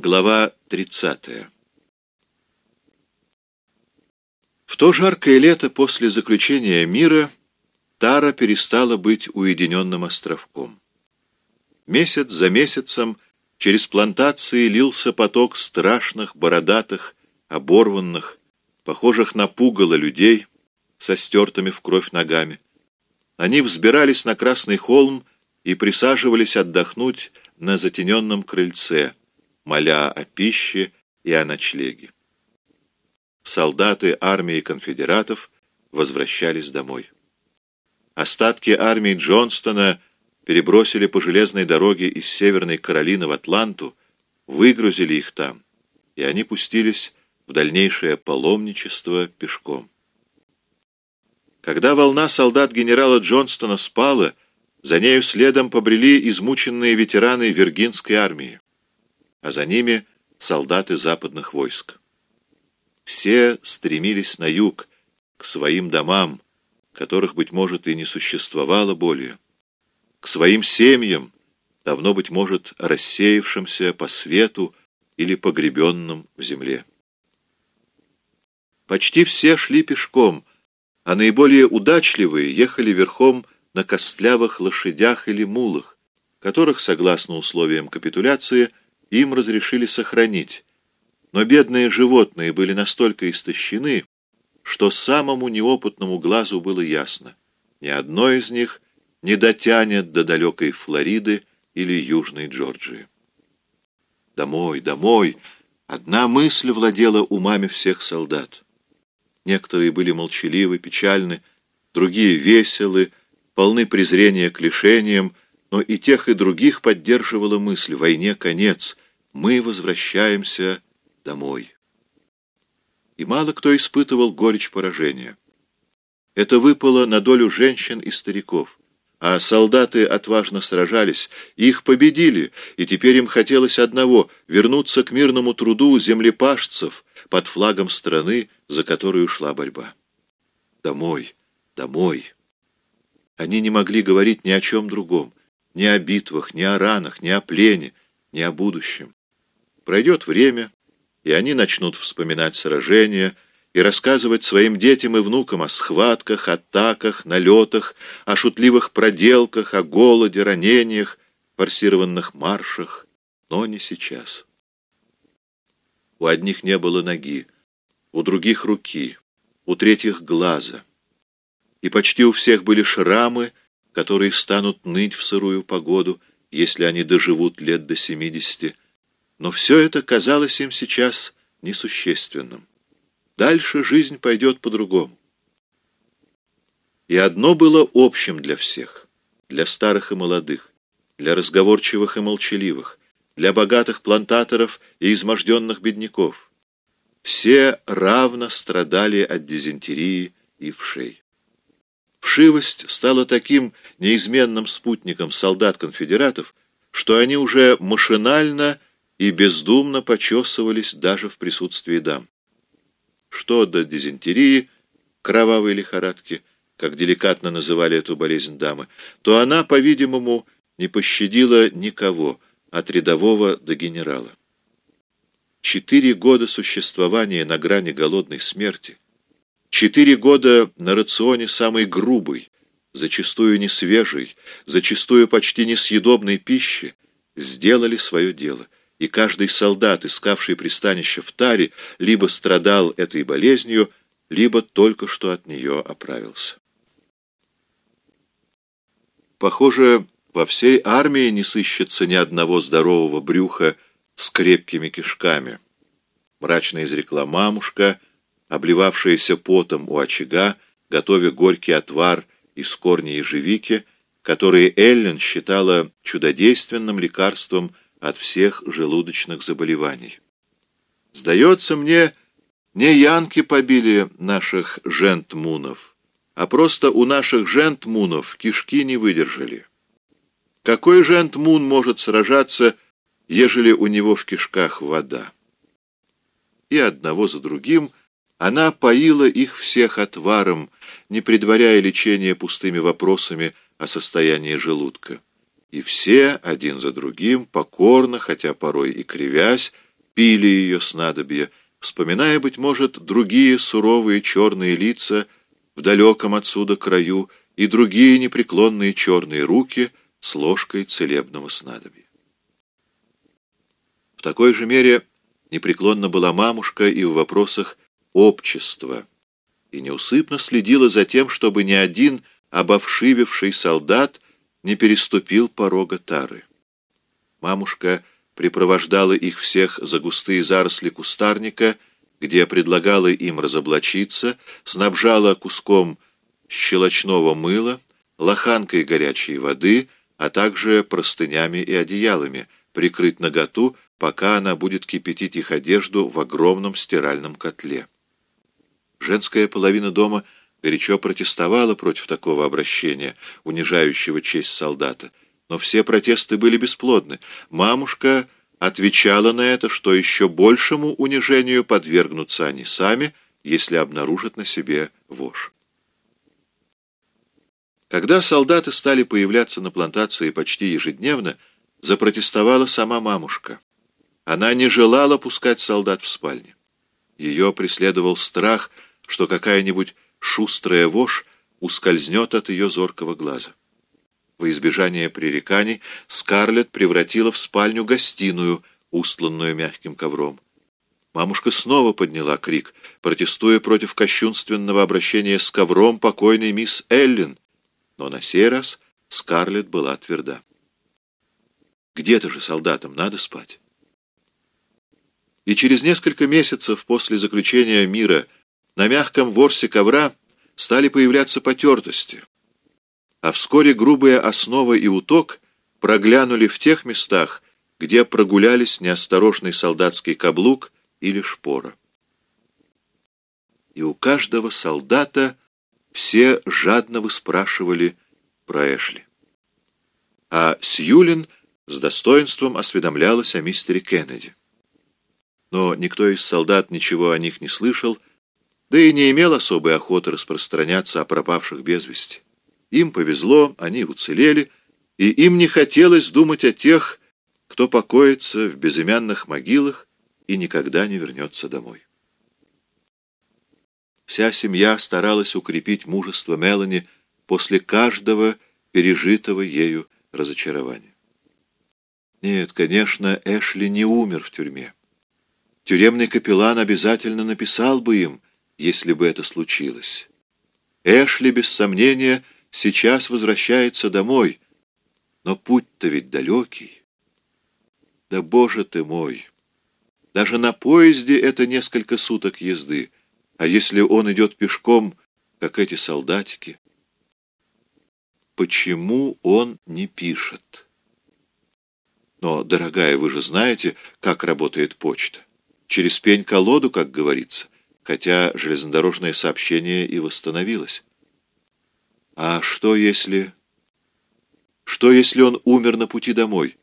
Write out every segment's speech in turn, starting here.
Глава 30. В то жаркое лето после заключения мира Тара перестала быть уединенным островком. Месяц за месяцем через плантации лился поток страшных, бородатых, оборванных, похожих на пугало людей со стертыми в кровь ногами. Они взбирались на Красный холм и присаживались отдохнуть на затененном крыльце, моля о пище и о ночлеге. Солдаты армии конфедератов возвращались домой. Остатки армии Джонстона перебросили по железной дороге из Северной Каролины в Атланту, выгрузили их там, и они пустились в дальнейшее паломничество пешком. Когда волна солдат генерала Джонстона спала, за нею следом побрели измученные ветераны Виргинской армии а за ними солдаты западных войск. Все стремились на юг, к своим домам, которых, быть может, и не существовало более, к своим семьям, давно, быть может, рассеявшимся по свету или погребенным в земле. Почти все шли пешком, а наиболее удачливые ехали верхом на костлявых лошадях или мулах, которых, согласно условиям капитуляции, им разрешили сохранить, но бедные животные были настолько истощены, что самому неопытному глазу было ясно. Ни одно из них не дотянет до далекой Флориды или Южной Джорджии. Домой, домой! Одна мысль владела умами всех солдат. Некоторые были молчаливы, печальны, другие веселы, полны презрения к лишениям, но и тех, и других поддерживала мысль «войне конец», «мы возвращаемся домой». И мало кто испытывал горечь поражения. Это выпало на долю женщин и стариков. А солдаты отважно сражались, их победили, и теперь им хотелось одного — вернуться к мирному труду землепашцев под флагом страны, за которую шла борьба. Домой, домой. Они не могли говорить ни о чем другом. Ни о битвах, ни о ранах, ни о плене, ни о будущем. Пройдет время, и они начнут вспоминать сражения и рассказывать своим детям и внукам о схватках, атаках, налетах, о шутливых проделках, о голоде, ранениях, форсированных маршах, но не сейчас. У одних не было ноги, у других — руки, у третьих — глаза. И почти у всех были шрамы, которые станут ныть в сырую погоду, если они доживут лет до семидесяти. Но все это казалось им сейчас несущественным. Дальше жизнь пойдет по-другому. И одно было общим для всех, для старых и молодых, для разговорчивых и молчаливых, для богатых плантаторов и изможденных бедняков. Все равно страдали от дизентерии и вшей. Вшивость стала таким неизменным спутником солдат-конфедератов, что они уже машинально и бездумно почесывались даже в присутствии дам. Что до дизентерии, кровавой лихорадки, как деликатно называли эту болезнь дамы, то она, по-видимому, не пощадила никого, от рядового до генерала. Четыре года существования на грани голодной смерти — Четыре года на рационе самой грубой, зачастую несвежей, зачастую почти несъедобной пищи сделали свое дело, и каждый солдат, искавший пристанище в таре, либо страдал этой болезнью, либо только что от нее оправился. Похоже, во всей армии не сыщется ни одного здорового брюха с крепкими кишками. Мрачно изрекла мамушка — обливавшаяся потом у очага, готовя горький отвар из корня ежевики, который Эллен считала чудодейственным лекарством от всех желудочных заболеваний. «Сдается мне, не янки побили наших жентмунов, а просто у наших жентмунов кишки не выдержали. Какой жентмун может сражаться, ежели у него в кишках вода?» И одного за другим – она поила их всех отваром, не предваряя лечения пустыми вопросами о состоянии желудка. И все, один за другим, покорно, хотя порой и кривясь, пили ее снадобье, вспоминая, быть может, другие суровые черные лица в далеком отсюда краю и другие непреклонные черные руки с ложкой целебного снадобья. В такой же мере непреклонна была мамушка и в вопросах общества, и неусыпно следила за тем, чтобы ни один обовшививший солдат не переступил порога тары. Мамушка припровождала их всех за густые заросли кустарника, где предлагала им разоблачиться, снабжала куском щелочного мыла, лоханкой горячей воды, а также простынями и одеялами, прикрыть наготу, пока она будет кипятить их одежду в огромном стиральном котле. Женская половина дома горячо протестовала против такого обращения, унижающего честь солдата, но все протесты были бесплодны. Мамушка отвечала на это, что еще большему унижению подвергнутся они сами, если обнаружат на себе вошь. Когда солдаты стали появляться на плантации почти ежедневно, запротестовала сама мамушка. Она не желала пускать солдат в спальню. Ее преследовал страх, что какая-нибудь шустрая вошь ускользнет от ее зоркого глаза. Во избежание пререканий Скарлетт превратила в спальню гостиную, устланную мягким ковром. Мамушка снова подняла крик, протестуя против кощунственного обращения с ковром покойной мисс Эллин, но на сей раз Скарлетт была тверда. Где-то же солдатам надо спать. И через несколько месяцев после заключения мира на мягком ворсе ковра стали появляться потертости, а вскоре грубая основа и уток проглянули в тех местах, где прогулялись неосторожный солдатский каблук или шпора. И у каждого солдата все жадно выспрашивали про Эшли. А Сьюлин с достоинством осведомлялась о мистере Кеннеди но никто из солдат ничего о них не слышал, да и не имел особой охоты распространяться о пропавших без вести. Им повезло, они уцелели, и им не хотелось думать о тех, кто покоится в безымянных могилах и никогда не вернется домой. Вся семья старалась укрепить мужество Мелани после каждого пережитого ею разочарования. Нет, конечно, Эшли не умер в тюрьме. Тюремный капеллан обязательно написал бы им, если бы это случилось. Эшли, без сомнения, сейчас возвращается домой, но путь-то ведь далекий. Да, боже ты мой! Даже на поезде это несколько суток езды, а если он идет пешком, как эти солдатики? Почему он не пишет? Но, дорогая, вы же знаете, как работает почта через пень-колоду, как говорится, хотя железнодорожное сообщение и восстановилось. А что если... Что если он умер на пути домой?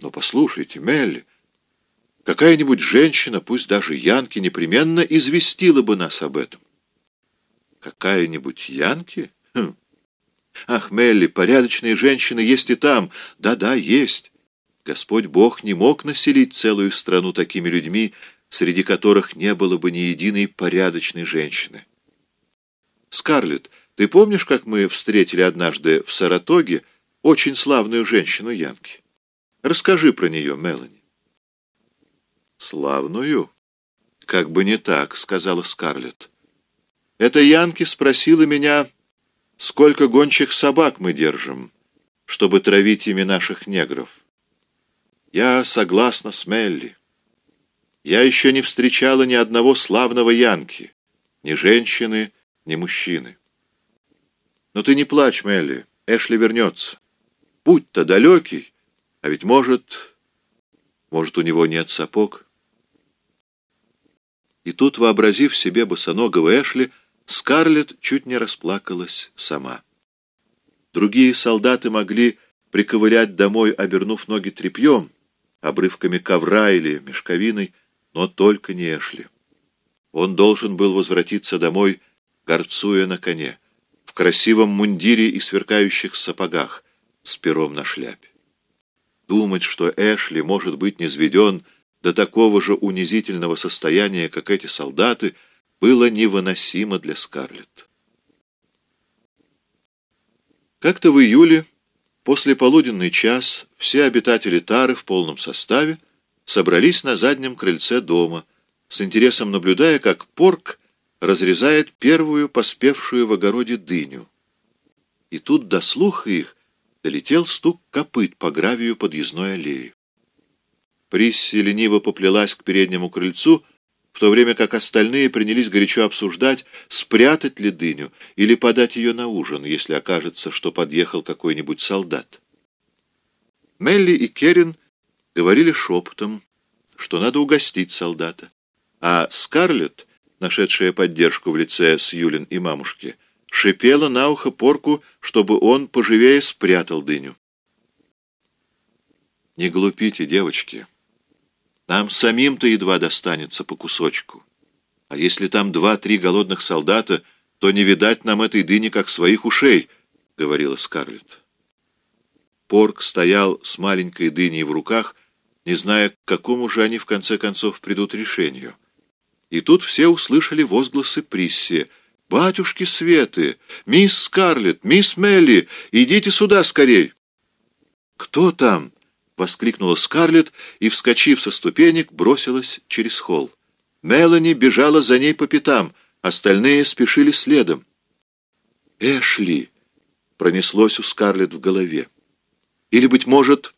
Но послушайте, Мелли, какая-нибудь женщина, пусть даже Янки, непременно известила бы нас об этом. Какая-нибудь Янки? Хм. Ах, Мелли, порядочные женщины есть и там. Да-да, есть. Господь Бог не мог населить целую страну такими людьми, среди которых не было бы ни единой порядочной женщины. Скарлетт, ты помнишь, как мы встретили однажды в Саратоге очень славную женщину Янки? Расскажи про нее, Мелани. Славную? Как бы не так, сказала Скарлетт. Эта Янки спросила меня, сколько гончих собак мы держим, чтобы травить ими наших негров. Я согласна с Мелли. Я еще не встречала ни одного славного Янки, ни женщины, ни мужчины. Но ты не плачь, Мелли, Эшли вернется. Путь-то далекий, а ведь может... Может, у него нет сапог? И тут, вообразив себе босоногого Эшли, Скарлетт чуть не расплакалась сама. Другие солдаты могли приковылять домой, обернув ноги тряпьем, обрывками ковра или мешковиной, но только не Эшли. Он должен был возвратиться домой, горцуя на коне, в красивом мундире и сверкающих сапогах, с пером на шляпе. Думать, что Эшли может быть низведен до такого же унизительного состояния, как эти солдаты, было невыносимо для Скарлетт. Как-то в июле, после полуденный час, все обитатели Тары в полном составе собрались на заднем крыльце дома, с интересом наблюдая, как Порк разрезает первую поспевшую в огороде дыню. И тут до слуха их долетел стук копыт по гравию подъездной аллеи. Присси лениво поплелась к переднему крыльцу, в то время как остальные принялись горячо обсуждать, спрятать ли дыню или подать ее на ужин, если окажется, что подъехал какой-нибудь солдат. Мелли и Керин говорили шепотом, что надо угостить солдата, а Скарлетт, нашедшая поддержку в лице Сьюлин и мамушки, шипела на ухо порку, чтобы он поживее спрятал дыню. «Не глупите, девочки», нам самим-то едва достанется по кусочку. А если там два-три голодных солдата, то не видать нам этой дыни, как своих ушей, — говорила Скарлетт. Порк стоял с маленькой дыней в руках, не зная, к какому же они в конце концов придут решению. И тут все услышали возгласы Присси. «Батюшки Светы! Мисс Скарлетт! Мисс Мелли! Идите сюда скорей!» «Кто там?» — воскликнула Скарлетт и, вскочив со ступенек, бросилась через холл. Мелани бежала за ней по пятам, остальные спешили следом. «Эшли!» — пронеслось у Скарлетт в голове. «Или, быть может,